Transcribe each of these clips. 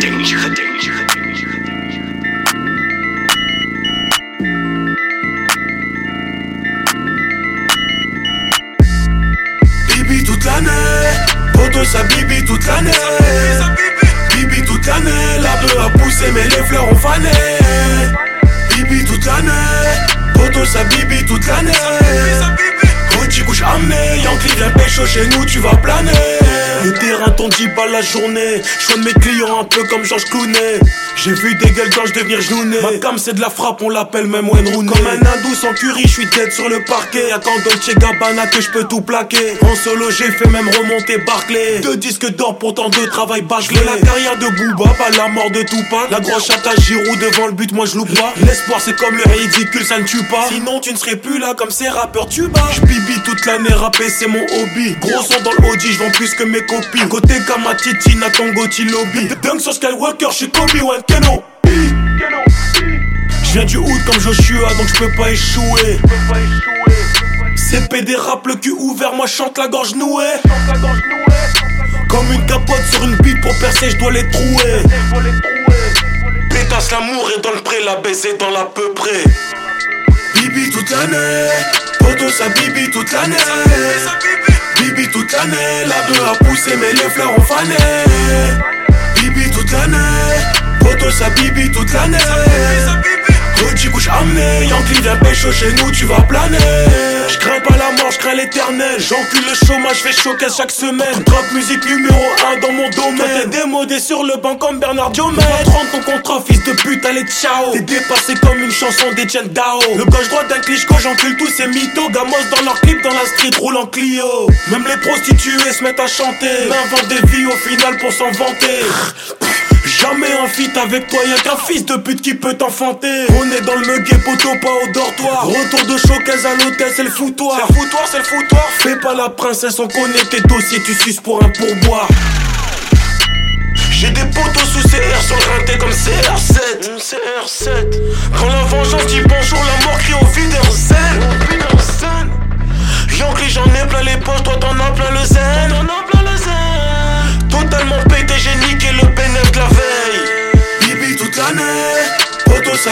Bibi toute l'année, poto sa bibi toute l'année. Bibi toute l'année, a poussé mais les fleurs ont fané. Bibi toute l'année, poto sa bibi toute l'année. Petit couche amené, Yankee vient pécho chez nous, tu vas planer. Le terrain ton 10 balles la journée. Je de mes clients un peu comme Georges Clooney. J'ai vu des gueules je devenir genouné. Ma cam c'est de la frappe, on l'appelle même Wayne Rooney. Comme un hindou sans curry, je suis tête sur le parquet. Y'a quand Dolce Gabbana que je peux tout plaquer. En solo, j'ai fait même remonter Barclay. Deux disques d'or, pourtant deux travail bâclé. La carrière de Booba, pas la mort de Tupac. La grosse chatte à Giroud devant le but, moi je loupe pas. L'espoir c'est comme le ridicule, ça ne tue pas. Sinon tu ne serais plus là comme ces rappeurs tuba. J'bibi toute l'année, rapper c'est mon hobby. Gros son dans le Audi, j'vends plus que mes copines. Côté Kamatiti, Nathan Gotti Lobby. Dunk sur Skywalker, j'suis Kobe One Keno. Je viens du hood comme Joshua, donc je peux pas échouer. CP des rap, le cul ouvert, moi chante la gorge nouée. Comme une capote sur une bite pour percer, je dois les trouer. Pétasse l'amour est dans le pré, la baiser dans la peu près. Bibi toute l'année, poto sa bibi toute l'année. Toute l'année, la bœuf a poussé mais les fleurs ont fané. Bibi toute l'année, poto sa bibi toute l'année. Petit couche amené, Yankee vient pécho chez nous, tu vas planer. Je crains pas la mort, je crains l'éternel. J'encule le chômage, fais choquer chaque semaine. Trap musique numéro 1 dans mon domaine. T'es démodé sur le banc comme Bernard Diomède. 30 ton contrat, fils de pute, allez ciao. T'es dépassé comme une chanson d'Etienne Dao. Le gauche droit d'un cliché, j'encule tous ces mythos. Gamos dans leur clip, dans la street, roule en Clio. Même les prostituées se mettent à chanter. M'invente des vies au final pour s'en vanter. Jamais un feat avec toi, y'a qu'un fils de pute qui peut t'enfanter. On est dans le muguet poteau, pas au dortoir. Retour de showcase à l'hôtel, c'est le foutoir. C'est le foutoir, c'est le foutoir. Fais pas la princesse, on connaît tes dossiers, tu suces pour un pourboire. J'ai des poteaux sous CR sur le rinté comme CR7. CR7. Quand la vengeance dit bonjour, la mort crie au vide zen. Yankee, j'en ai plein les poches, toi t'en as plein le zen. T'en as plein le zen. Totalement pété, j'ai niqué le bénéf de la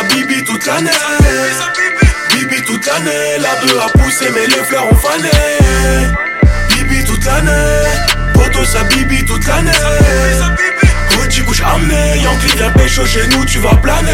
bibi toute l'année. Bibi toute l'année, la bœuf a poussé mais les fleurs ont fané. Bibi toute l'année, poto sa bibi toute l'année. Petit couche amené, Yankee vient pécho chez nous, tu vas planer.